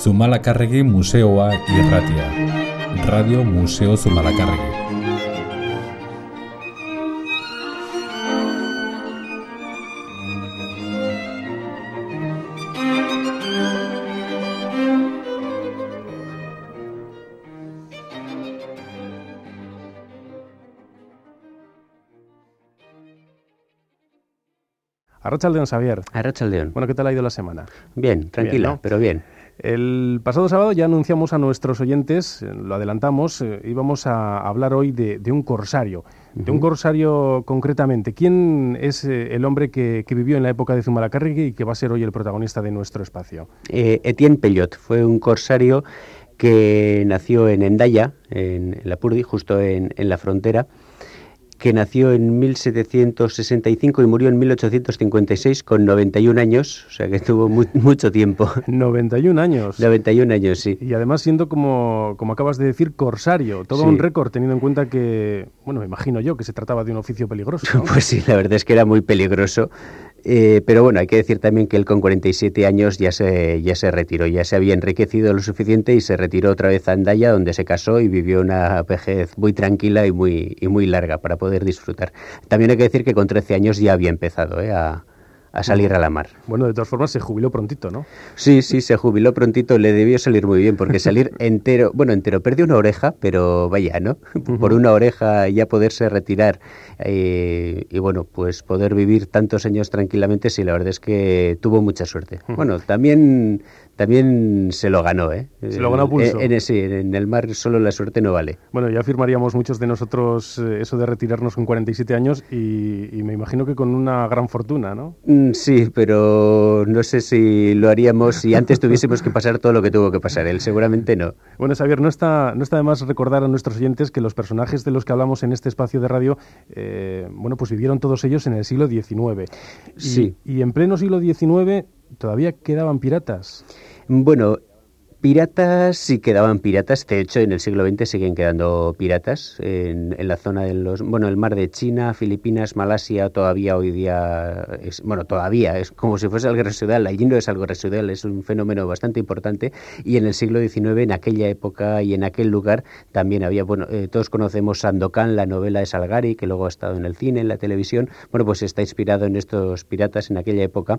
Zumalakarregi Museoa irratia. Radio Museo Zumalakarregi. Arrachaldeón, Xavier. Arrachaldeón. Bueno, ¿qué tal ha ido la semana? Bien, tranquila, ¿no? pero bien. El pasado sábado ya anunciamos a nuestros oyentes, lo adelantamos, eh, íbamos a hablar hoy de, de un corsario. De un corsario concretamente. ¿Quién es eh, el hombre que, que vivió en la época de Zumalacárregui y que va a ser hoy el protagonista de nuestro espacio? Eh, Etienne Pellot fue un corsario que nació en Endaya, en, en Lapurdi, justo en, en la frontera, que nació en 1765 y murió en 1856 con 91 años, o sea que tuvo mu- mucho tiempo. 91 años. 91 años, sí. Y además siendo, como, como acabas de decir, corsario. Todo Sí. un récord, teniendo en cuenta que, bueno, me imagino yo, que se trataba de un oficio peligroso. ¿no? Pues sí, la verdad es que era muy peligroso. Eh, pero bueno, hay que decir también que él con 47 años ya se, ya se retiró, ya se había enriquecido lo suficiente y se retiró otra vez a Andaya, donde se casó y vivió una vejez muy tranquila y muy, y muy larga para poder disfrutar. También hay que decir que con 13 años ya había empezado eh, a, a salir a la mar. Bueno, de todas formas, se jubiló prontito, ¿no? Sí, sí, se jubiló prontito, le debió salir muy bien, porque salir entero, bueno, entero, perdió una oreja, pero vaya, ¿no? Por una oreja ya poderse retirar eh, y bueno, pues poder vivir tantos años tranquilamente, sí, la verdad es que tuvo mucha suerte. Bueno, también, también se lo ganó, ¿eh? Se lo ganó pulso. En, en- sí, en el mar solo la suerte no vale. Bueno, ya firmaríamos muchos de nosotros eh, eso de retirarnos con 47 años y, y me imagino que con una gran fortuna, ¿no? Mm, Sí, pero no sé si lo haríamos si antes tuviésemos que pasar todo lo que tuvo que pasar él, seguramente no. Bueno, Xavier, no está, no está de más recordar a nuestros oyentes que los personajes de los que hablamos en este espacio de radio, eh, bueno, pues vivieron todos ellos en el siglo XIX. Y, Sí. Y en pleno siglo XIX todavía quedaban piratas. Bueno, piratas sí quedaban piratas. De hecho, en el siglo XX siguen quedando piratas en, en la zona de los, bueno, el mar de China, Filipinas, Malasia. Todavía hoy día, es, bueno, todavía es como si fuese algo residual. Allí no es algo residual, es un fenómeno bastante importante. Y en el siglo XIX, en aquella época y en aquel lugar, también había, bueno, eh, todos conocemos Sandokan, la novela de Salgari, que luego ha estado en el cine, en la televisión. Bueno, pues está inspirado en estos piratas en aquella época.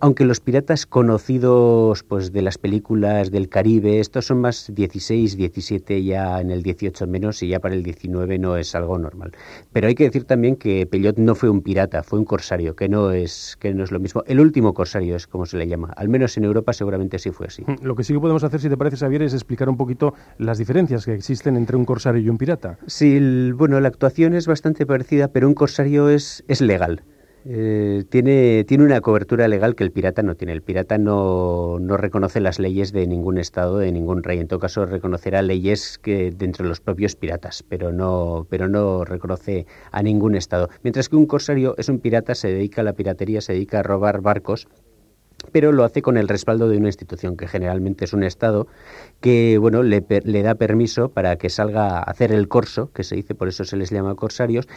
Aunque los piratas conocidos pues de las películas del Caribe, estos son más 16, 17, ya en el 18 menos y ya para el 19 no es algo normal. Pero hay que decir también que Pellot no fue un pirata, fue un corsario, que no es que no es lo mismo. El último corsario es como se le llama. Al menos en Europa seguramente sí fue así. Lo que sí que podemos hacer, si te parece, Xavier, es explicar un poquito las diferencias que existen entre un corsario y un pirata. Sí, el- bueno, la actuación es bastante parecida, pero un corsario es, es legal. Eh, tiene, tiene una cobertura legal que el pirata no tiene. El pirata no, no reconoce las leyes de ningún estado, de ningún rey. En todo caso, reconocerá leyes que dentro de los propios piratas, pero no, pero no reconoce a ningún estado. Mientras que un corsario es un pirata, se dedica a la piratería, se dedica a robar barcos pero lo hace con el respaldo de una institución que generalmente es un Estado que bueno le, le da permiso para que salga a hacer el corso, que se dice, por eso se les llama corsarios.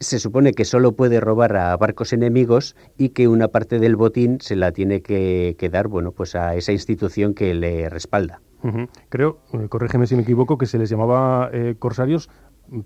Se supone que solo puede robar a barcos enemigos y que una parte del botín se la tiene que, que dar bueno pues a esa institución que le respalda. Creo, eh, corrígeme si me equivoco, que se les llamaba eh, corsarios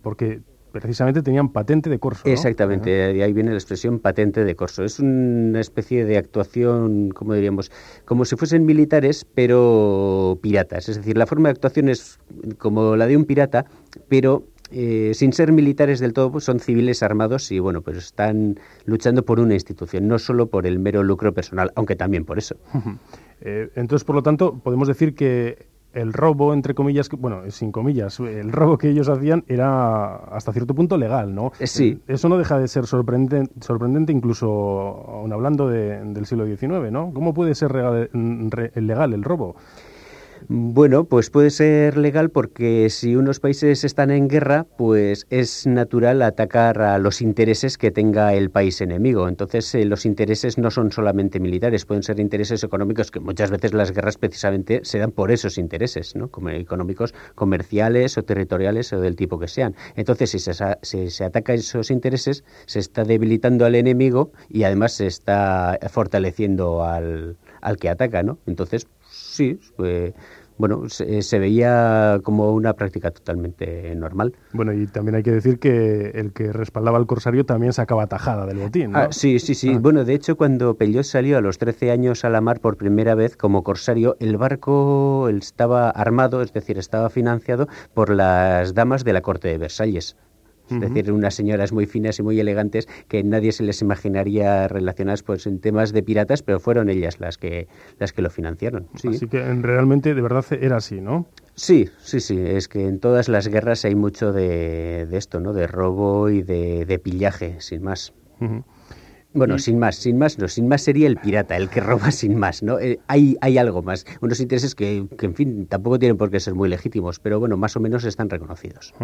porque precisamente tenían patente de corso. ¿no? Exactamente, de ahí viene la expresión patente de corso. Es una especie de actuación, como diríamos, como si fuesen militares, pero piratas. Es decir, la forma de actuación es como la de un pirata, pero eh, sin ser militares del todo, pues son civiles armados y bueno, pues están luchando por una institución, no solo por el mero lucro personal, aunque también por eso. Eh, entonces, por lo tanto, podemos decir que el robo, entre comillas, bueno, sin comillas, el robo que ellos hacían era hasta cierto punto legal, ¿no? Eh, sí. Eh, Eso no deja de ser sorprendente, sorprendente incluso aún hablando de- del siglo XIX, ¿no? ¿Cómo puede ser legal el robo? Bueno, pues puede ser legal porque si unos países están en guerra, pues es natural atacar a los intereses que tenga el país enemigo. Entonces, eh, los intereses no son solamente militares, pueden ser intereses económicos, que muchas veces las guerras precisamente se dan por esos intereses, ¿no? Como económicos, comerciales o territoriales o del tipo que sean. Entonces, si se, si se ataca esos intereses, se está debilitando al enemigo y además se está fortaleciendo al, al que ataca, ¿no? Entonces, sí, bueno, se, veía como una práctica totalmente normal. Bueno, y también hay que decir que el que respaldaba al corsario también sacaba tajada del botín, ¿no? Ah, sí, sí, sí. Ah. Bueno, de hecho, cuando Pellot salió a los 13 años a la mar por primera vez como corsario, el barco estaba armado, es decir, estaba financiado por las damas de la corte de Versalles. Es decir, unas señoras muy finas y muy elegantes que nadie se les imaginaría relacionadas pues, en temas de piratas, pero fueron ellas las que, las que lo financiaron. Así que realmente de verdad era así, ¿no? Sí, sí, sí. Es que en todas las guerras hay mucho de, esto, ¿no? De robo y de, pillaje, sin más. Bueno, sin más, sin más, no, sin más sería el pirata, el que roba sin más, ¿no? Eh, hay, hay algo más, unos intereses que, que, en fin, tampoco tienen por qué ser muy legítimos, pero bueno, más o menos están reconocidos.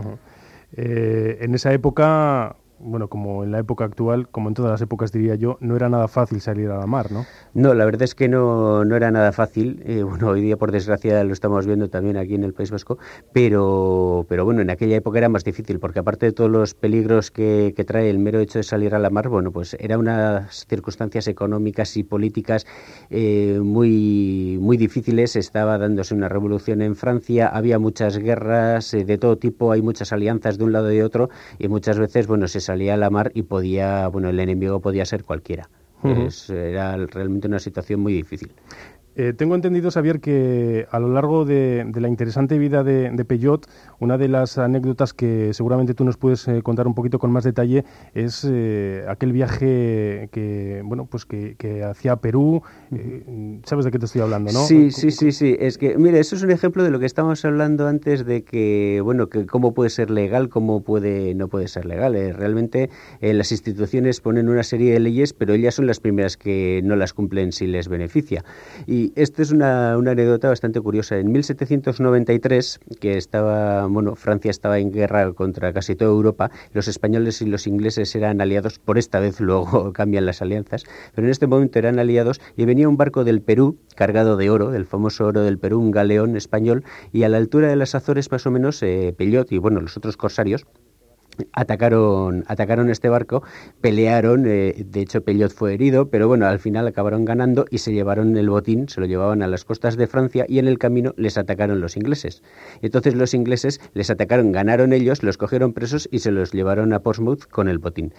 Eh, en esa época bueno, como en la época actual, como en todas las épocas diría yo, no era nada fácil salir a la mar, ¿no? No, la verdad es que no, no era nada fácil. Eh, bueno, hoy día por desgracia lo estamos viendo también aquí en el País Vasco, pero, pero bueno, en aquella época era más difícil, porque aparte de todos los peligros que, que trae el mero hecho de salir a la mar, bueno, pues era unas circunstancias económicas y políticas eh, muy, muy difíciles. Estaba dándose una revolución en Francia, había muchas guerras eh, de todo tipo, hay muchas alianzas de un lado y de otro, y muchas veces, bueno, se salía a la mar y podía, bueno, el enemigo podía ser cualquiera. era realmente una situación muy difícil. Eh, tengo entendido, Xavier, que a lo largo de, la interesante vida de, de, Peyot, una de las anécdotas que seguramente tú nos puedes eh, contar un poquito con más detalle es eh, aquel viaje que, bueno, pues que, hacía Perú. ¿Sabes de qué te estoy hablando, no? Sí, sí, sí, sí. Es que, mire, eso es un ejemplo de lo que estábamos hablando antes de que, bueno, que cómo puede ser legal, cómo puede no puede ser legal. realmente las instituciones ponen una serie de leyes, pero ellas son las primeras que no las cumplen si les beneficia. Y y esto es una, anécdota bastante curiosa. En 1793, que estaba, bueno, Francia estaba en guerra contra casi toda Europa, los españoles y los ingleses eran aliados, por esta vez luego cambian las alianzas, pero en este momento eran aliados y venía un barco del Perú cargado de oro, del famoso oro del Perú, un galeón español, y a la altura de las Azores más o menos eh, Pellot y bueno, los otros corsarios atacaron, atacaron este barco, pelearon, eh, de hecho Pellot fue herido, pero bueno, al final acabaron ganando y se llevaron el botín, se lo llevaban a las costas de Francia y en el camino les atacaron los ingleses. Entonces los ingleses les atacaron, ganaron ellos, los cogieron presos y se los llevaron a Portsmouth con el botín.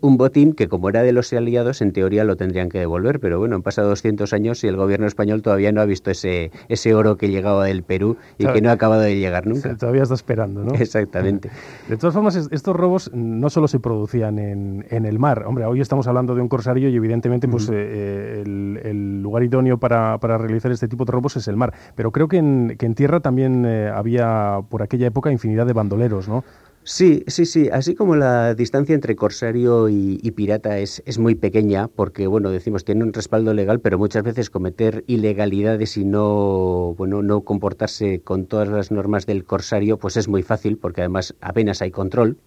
Un botín que como era de los aliados, en teoría lo tendrían que devolver, pero bueno, han pasado 200 años y el gobierno español todavía no ha visto ese, ese oro que llegaba del Perú y que no ha acabado de llegar nunca. Todavía está esperando, ¿no? Exactamente. De todas formas, esto robos no solo se producían en, en, el mar. Hombre, hoy estamos hablando de un corsario y evidentemente pues, eh, el, lugar idóneo para, para, realizar este tipo de robos es el mar. Pero creo que en, que en tierra también eh, había por aquella época infinidad de bandoleros, ¿no? Sí, sí, sí. Así como la distancia entre corsario y, pirata es, es, muy pequeña, porque, bueno, decimos, tiene un respaldo legal, pero muchas veces cometer ilegalidades y no, bueno, no comportarse con todas las normas del corsario, pues es muy fácil, porque además apenas hay control.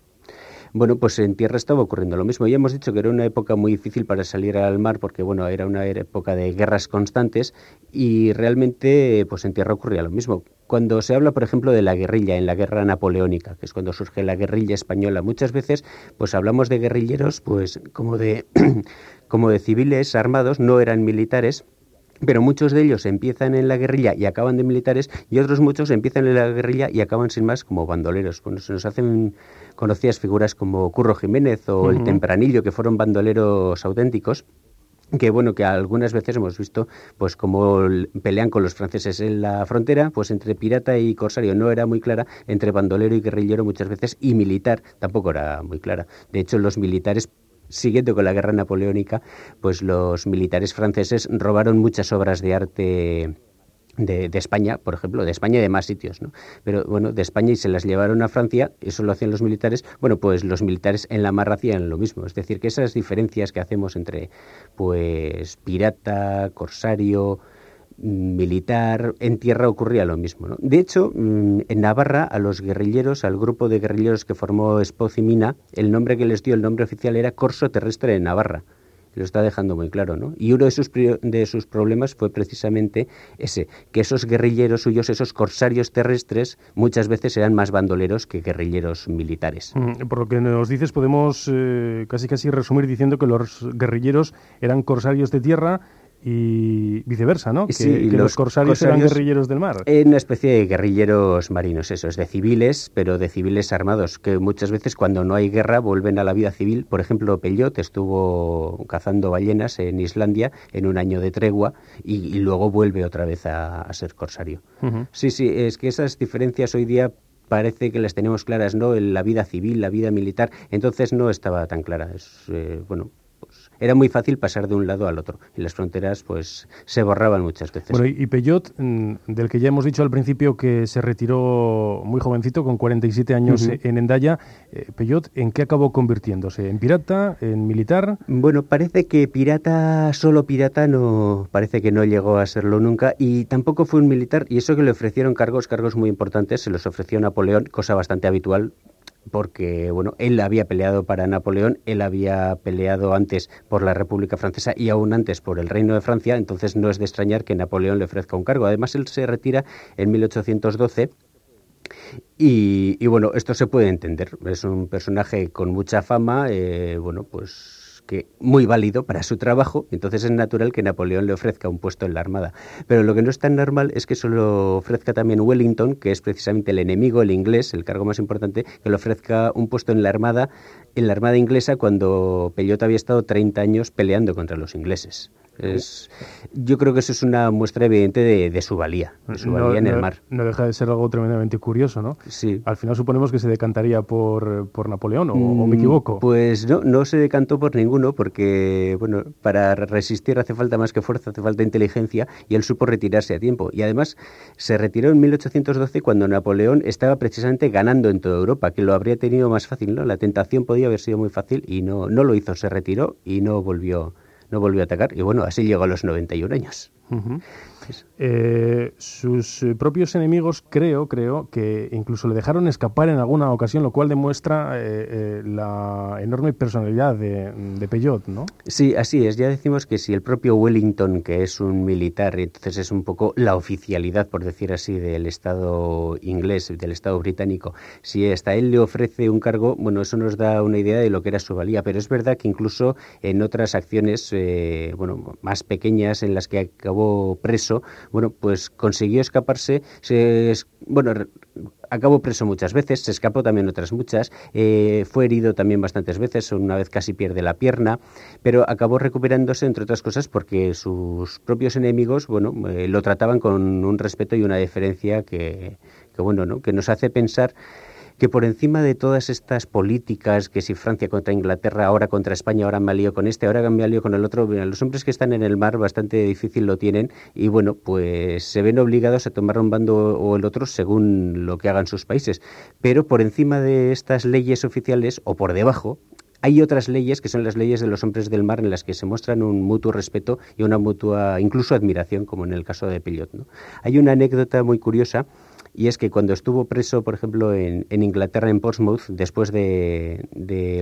Bueno, pues en tierra estaba ocurriendo lo mismo. Ya hemos dicho que era una época muy difícil para salir al mar porque, bueno, era una época de guerras constantes y realmente, pues en tierra ocurría lo mismo. Cuando se habla, por ejemplo, de la guerrilla en la guerra napoleónica, que es cuando surge la guerrilla española, muchas veces, pues hablamos de guerrilleros, pues como de, como de civiles armados, no eran militares, pero muchos de ellos empiezan en la guerrilla y acaban de militares y otros muchos empiezan en la guerrilla y acaban sin más como bandoleros. Cuando se nos hacen conocidas figuras como Curro Jiménez o el Tempranillo, que fueron bandoleros auténticos, que bueno que algunas veces hemos visto pues como pelean con los franceses en la frontera pues entre pirata y corsario. No era muy clara entre bandolero y guerrillero muchas veces y militar tampoco era muy clara. De hecho los militares siguiendo con la guerra napoleónica, pues los militares franceses robaron muchas obras de arte de, España, por ejemplo, de España y de más sitios, ¿no? Pero bueno, de España y se las llevaron a Francia, eso lo hacían los militares, bueno, pues los militares en la mar hacían lo mismo, es decir, que esas diferencias que hacemos entre, pues, pirata, corsario, militar, en tierra ocurría lo mismo. ¿no? De hecho, mm, en Navarra, a los guerrilleros, al grupo de guerrilleros que formó Espoz y Mina, el nombre que les dio, el nombre oficial era Corso Terrestre de Navarra. Lo está dejando muy claro, ¿no? Y uno de sus, de sus problemas fue precisamente ese, que esos guerrilleros suyos, esos corsarios terrestres, muchas veces eran más bandoleros que guerrilleros militares. Mm, por lo que nos dices, podemos eh, casi casi resumir diciendo que los guerrilleros eran corsarios de tierra y viceversa, ¿no? que, los, corsarios, eran guerrilleros del mar. Una especie de guerrilleros marinos, eso es, de civiles, pero de civiles armados, que muchas veces cuando no hay guerra vuelven a la vida civil. Por ejemplo, Pellot estuvo cazando ballenas en Islandia en un año de tregua y, luego vuelve otra vez a, ser corsario. Sí, sí, es que esas diferencias hoy día parece que las tenemos claras, ¿no? En la vida civil, la vida militar, entonces no estaba tan clara. Es, eh, bueno, era muy fácil pasar de un lado al otro y las fronteras pues se borraban muchas veces. Bueno, y Peyot, mm, del que ya hemos dicho al principio que se retiró muy jovencito, con 47 años en Endaya, eh, Peyot, ¿en qué acabó convirtiéndose? ¿En pirata? ¿En militar? Bueno, parece que pirata, solo pirata, no parece que no llegó a serlo nunca y tampoco fue un militar y eso que le ofrecieron cargos, cargos muy importantes, se los ofreció Napoleón, cosa bastante habitual porque bueno, él había peleado para Napoleón, él había peleado antes por la República Francesa y aún antes por el Reino de Francia, entonces no es de extrañar que Napoleón le ofrezca un cargo. Además, él se retira en 1812 y, y bueno, esto se puede entender. Es un personaje con mucha fama, eh, bueno, pues que muy válido para su trabajo, entonces es natural que Napoleón le ofrezca un puesto en la Armada. Pero lo que no es tan normal es que solo ofrezca también Wellington, que es precisamente el enemigo, el inglés, el cargo más importante, que le ofrezca un puesto en la Armada, en la Armada inglesa cuando Pellot había estado 30 años peleando contra los ingleses. Es, yo creo que eso es una muestra evidente de, su valía, de su valía en el mar. No deja de ser algo tremendamente curioso, ¿no? Sí. Al final suponemos que se decantaría por, por Napoleón, ¿o, me mm, equivoco? Pues no, no se decantó por ninguno, porque, bueno, para resistir hace falta más que fuerza, hace falta inteligencia, y él supo retirarse a tiempo. Y además se retiró en 1812 cuando Napoleón estaba precisamente ganando en toda Europa, que lo habría tenido más fácil, ¿no? La tentación podía haber sido muy fácil y no, no lo hizo, se retiró y no volvió no volvió a atacar y bueno, así llegó a los 91 años. Eh, sus eh, propios enemigos creo, creo que incluso le dejaron escapar en alguna ocasión, lo cual demuestra eh, la enorme personalidad de, de, Peyot, ¿no? Sí, así es. Ya decimos que si el propio Wellington, que es un militar, entonces es un poco la oficialidad, por decir así, del Estado inglés, del Estado británico, si hasta él le ofrece un cargo, bueno, eso nos da una idea de lo que era su valía. Pero es verdad que incluso en otras acciones, bueno, más pequeñas en las que acabó preso, bueno, pues consiguió escaparse, se, bueno, acabó preso muchas veces, se escapó también otras muchas, eh, fue herido también bastantes veces, una vez casi pierde la pierna, pero acabó recuperándose, entre otras cosas, porque sus propios enemigos, bueno, eh, lo trataban con un respeto y una deferencia que, que bueno, ¿no? que nos hace pensar que por encima de todas estas políticas, que si Francia contra Inglaterra, ahora contra España, ahora me lío con este, ahora me lío con el otro, los hombres que están en el mar bastante difícil lo tienen y bueno, pues se ven obligados a tomar un bando o el otro según lo que hagan sus países. Pero por encima de estas leyes oficiales o por debajo, hay otras leyes que son las leyes de los hombres del mar en las que se muestran un mutuo respeto y una mutua incluso admiración, como en el caso de Pillot. Hay una anécdota muy curiosa y es que cuando estuvo preso, por ejemplo, en, Inglaterra, en Portsmouth, después de,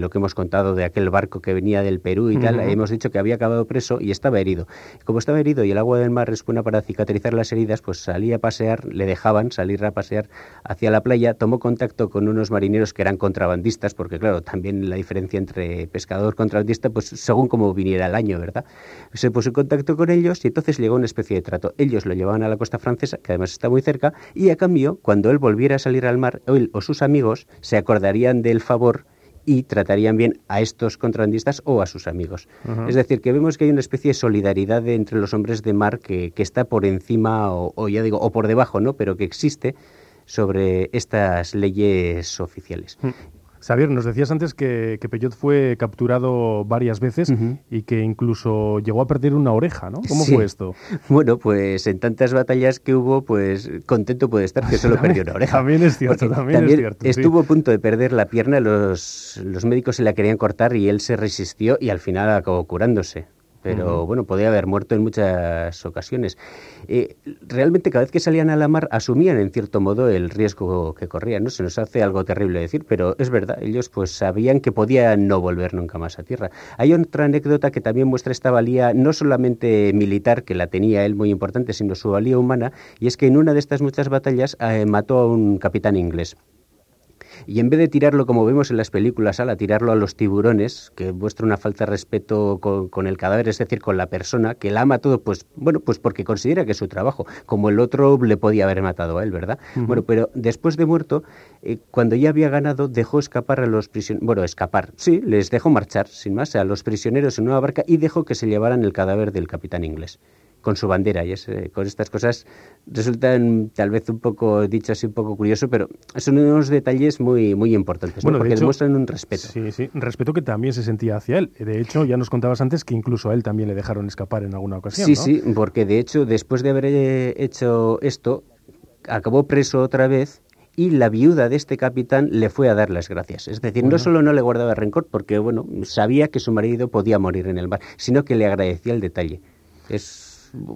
lo que hemos contado de aquel barco que venía del Perú y tal, hemos dicho que había acabado preso y estaba herido. Como estaba herido y el agua del mar es buena para cicatrizar las heridas, pues salía a pasear, le dejaban salir a pasear hacia la playa, tomó contacto con unos marineros que eran contrabandistas, porque claro, también la diferencia entre pescador contrabandista, pues según como viniera el año, ¿verdad? Se puso en contacto con ellos y entonces llegó una especie de trato. Ellos lo llevaban a la costa francesa, que además está muy cerca, y a cambio cuando él volviera a salir al mar, él o sus amigos se acordarían del favor y tratarían bien a estos contrabandistas o a sus amigos. Es decir, que vemos que hay una especie de solidaridad entre los hombres de mar que, está por encima o, ya digo, o por debajo, ¿no? Pero que existe sobre estas leyes oficiales. Xavier, nos decías antes que, que Peyot fue capturado varias veces y que incluso llegó a perder una oreja, ¿no? ¿Cómo fue esto? Bueno, pues en tantas batallas que hubo, pues contento puede estar que solo perdió una oreja. También es cierto, también, es cierto. Estuvo a punto de perder la pierna, los, los médicos se la querían cortar y él se resistió y al final acabó curándose pero bueno, podía haber muerto en muchas ocasiones. Eh, realmente cada vez que salían a la mar asumían en cierto modo el riesgo que corrían, ¿no? Se nos hace algo terrible decir, pero es verdad, ellos pues sabían que podían no volver nunca más a tierra. Hay otra anécdota que también muestra esta valía no solamente militar, que la tenía él muy importante, sino su valía humana, y es que en una de estas muchas batallas eh, mató a un capitán inglés. Y en vez de tirarlo como vemos en las películas, a tirarlo a los tiburones, que muestra una falta de respeto con, el cadáver, es decir, con la persona, que la ama todo, pues bueno, pues porque considera que es su trabajo, como el otro le podía haber matado a él, ¿verdad? Bueno, pero después de muerto, eh, cuando ya había ganado, dejó escapar a los prisioneros, bueno, escapar, sí, les dejó marchar, sin más, a los prisioneros en una barca y dejó que se llevaran el cadáver del capitán inglés con su bandera y es, eh, con estas cosas resultan tal vez un poco dicho así un poco curioso pero son unos detalles muy muy importantes bueno, porque demuestran un respeto. sí sí respeto que también se sentía hacia él. De hecho ya nos contabas antes que incluso a él también le dejaron escapar en alguna ocasión sí sí porque de hecho después de haber eh, hecho esto acabó preso otra vez y la viuda de este capitán le fue a dar las gracias. Es decir, no solo no le guardaba rencor porque, bueno, sabía que su marido podía morir en el mar, sino que le agradecía el detalle. Es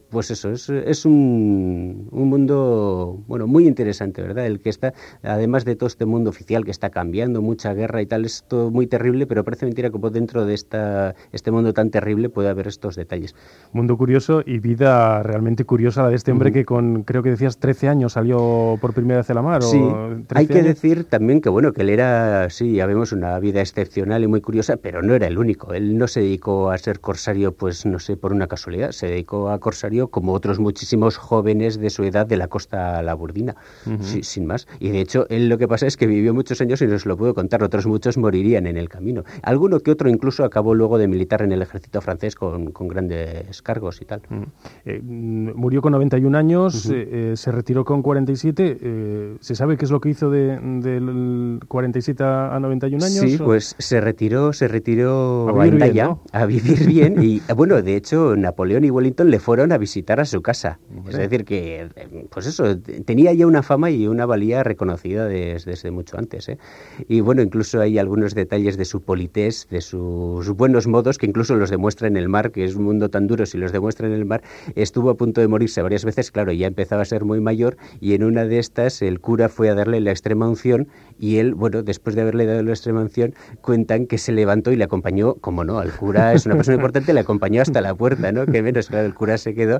pues eso, es, es un, un, mundo bueno muy interesante, ¿verdad? El que está, además de todo este mundo oficial que está cambiando, mucha guerra y tal, es todo muy terrible, pero parece mentira que dentro de esta, este mundo tan terrible puede haber estos detalles. Mundo curioso y vida realmente curiosa la de este hombre que con, creo que decías, 13 años salió por primera vez a la mar. Sí, hay que decir también que, bueno, que él era, sí, ya vemos, una vida excepcional y muy curiosa, pero no era el único. Él no se dedicó a ser corsario, pues no sé, por una casualidad, se dedicó a corsario como otros muchísimos jóvenes de su edad de la costa laburdina, sin más. Y de hecho, él lo que pasa es que vivió muchos años y nos lo puedo contar, otros muchos morirían en el camino. Alguno que otro incluso acabó luego de militar en el ejército francés con, con grandes cargos y tal. Eh, murió con 91 años, eh, eh, se retiró con 47. ¿Se sabe qué es lo que hizo de, del 47 a 91 años? Sí, pues se retiró, se retiró a vivir, bien, a vivir bien. y bueno, de hecho, Napoleón y Wellington le fueron a visitar a su casa. Es decir, que, pues eso, tenía ya una fama y una valía reconocida desde, mucho antes. ¿eh? Y bueno, incluso hay algunos detalles de su polités, de sus buenos modos, que incluso los demuestra en el mar, que es un mundo tan duro, si los demuestra en el mar, estuvo a punto de morirse varias veces, claro, ya empezaba a ser muy mayor, y en una de estas el cura fue a darle la extrema unción, y él, bueno, después de haberle dado la extrema unción, cuentan que se levantó y le acompañó, como no, al cura es una persona importante, le acompañó hasta la puerta, ¿no? Que menos, claro, el cura se quedó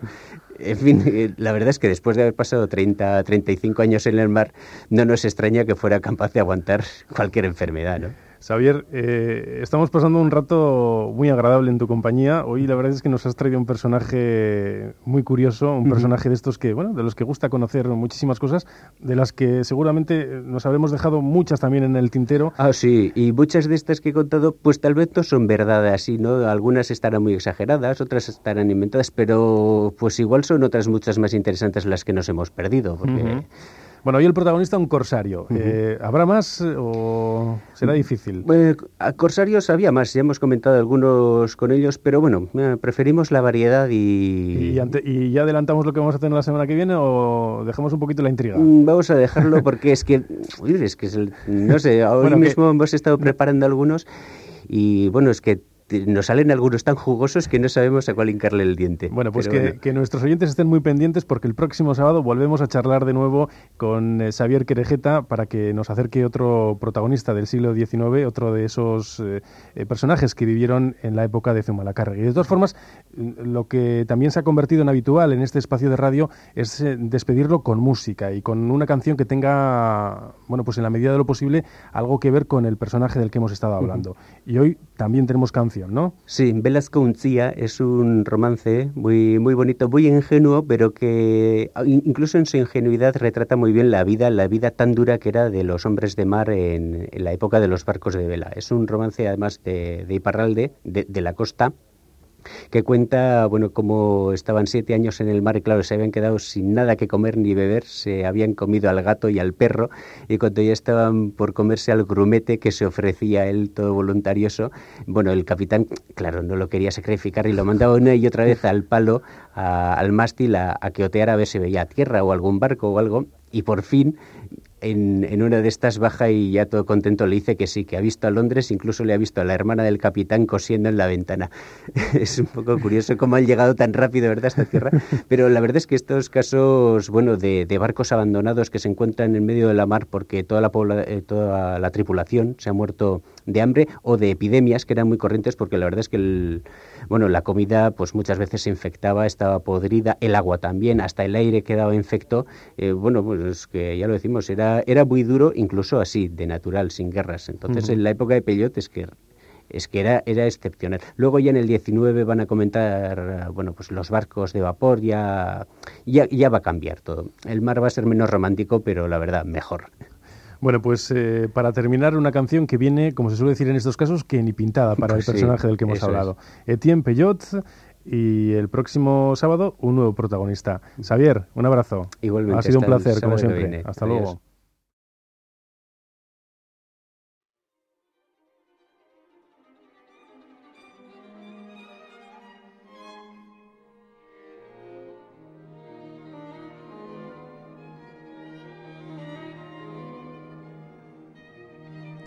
en fin, eh, la verdad es que después de haber pasado 30, 35 años en el mar, no nos extraña que fuera capaz de aguantar cualquier enfermedad, ¿no? Xavier, eh, estamos pasando un rato muy agradable en tu compañía. Hoy la verdad es que nos has traído un personaje muy curioso, un personaje de estos que, bueno, de los que gusta conocer muchísimas cosas, de las que seguramente nos habremos dejado muchas también en el tintero. Ah, sí, y muchas de estas que he contado, pues tal vez no son verdades así, ¿no? Algunas estarán muy exageradas, otras estarán inventadas, pero pues igual son otras muchas más interesantes las que nos hemos perdido, porque... Bueno, hoy el protagonista un corsario. Eh, ¿Habrá más o será difícil? Eh, a corsarios había más, ya hemos comentado algunos con ellos, pero bueno, eh, preferimos la variedad y... ¿Y, ya adelantamos lo que vamos a tener la semana que viene o dejamos un poquito la intriga? Mm, vamos a dejarlo porque es que, es que no sé, ahora mismo hemos estado preparando algunos y bueno, es que nos salen algunos tan jugosos que no sabemos a cuál hincarle el diente. Bueno, pues que, nuestros oyentes estén muy pendientes porque el próximo sábado volvemos a charlar de nuevo con eh, Xavier Querejeta para que nos acerque otro protagonista del siglo XIX, otro de esos eh, eh, personajes que vivieron en la época de Zumalacárregui. Y de todas formas, lo que también se ha convertido en habitual en este espacio de radio es despedirlo con música y con una canción que tenga, bueno, pues en la medida de lo posible, algo que ver con el personaje del que hemos estado hablando. Y hoy también tenemos ¿no? Sí, Velasco Uncía es un romance muy, muy bonito, muy ingenuo, pero que incluso en su ingenuidad retrata muy bien la vida, la vida tan dura que era de los hombres de mar en, la época de los barcos de vela. Es un romance además de, Iparralde, de la costa, que cuenta, bueno, cómo estaban siete años en el mar y claro, se habían quedado sin nada que comer ni beber, se habían comido al gato y al perro y cuando ya estaban por comerse al grumete que se ofrecía él todo voluntarioso, bueno, el capitán, claro, no lo quería sacrificar y lo mandaba una y otra vez al palo, al mástil, a, a que oteara a ver si veía tierra o algún barco o algo y por fin en, una de estas baja y ya todo contento le dice que sí, que ha visto a Londres, incluso le ha visto a la hermana del capitán cosiendo en la ventana. es un poco curioso cómo han llegado tan rápido, ¿verdad?, esta tierra. Pero la verdad es que estos casos, bueno, de, barcos abandonados que se encuentran en medio de la mar porque toda la, eh, toda la tripulación se ha muerto de hambre o de epidemias que eran muy corrientes porque la verdad es que el, bueno, la comida pues muchas veces se infectaba, estaba podrida, el agua también, hasta el aire quedaba infecto. Eh, bueno, pues que ya lo decimos, era era, muy duro, incluso así, de natural, sin guerras. Entonces, en la época de Pellot es que es que era, era excepcional. Luego ya en el 19 van a comentar, bueno, pues los barcos de vapor, ya, ya, ya va a cambiar todo. El mar va a ser menos romántico, pero la verdad, mejor. Bueno, pues eh, para terminar, una canción que viene, como se suele decir en estos casos, que ni pintada para el personaje del que hemos hablado. Etienne Peyot y el próximo sábado un nuevo protagonista. Xavier, un abrazo. Igualmente. Ha sido un placer, como siempre. Hasta luego.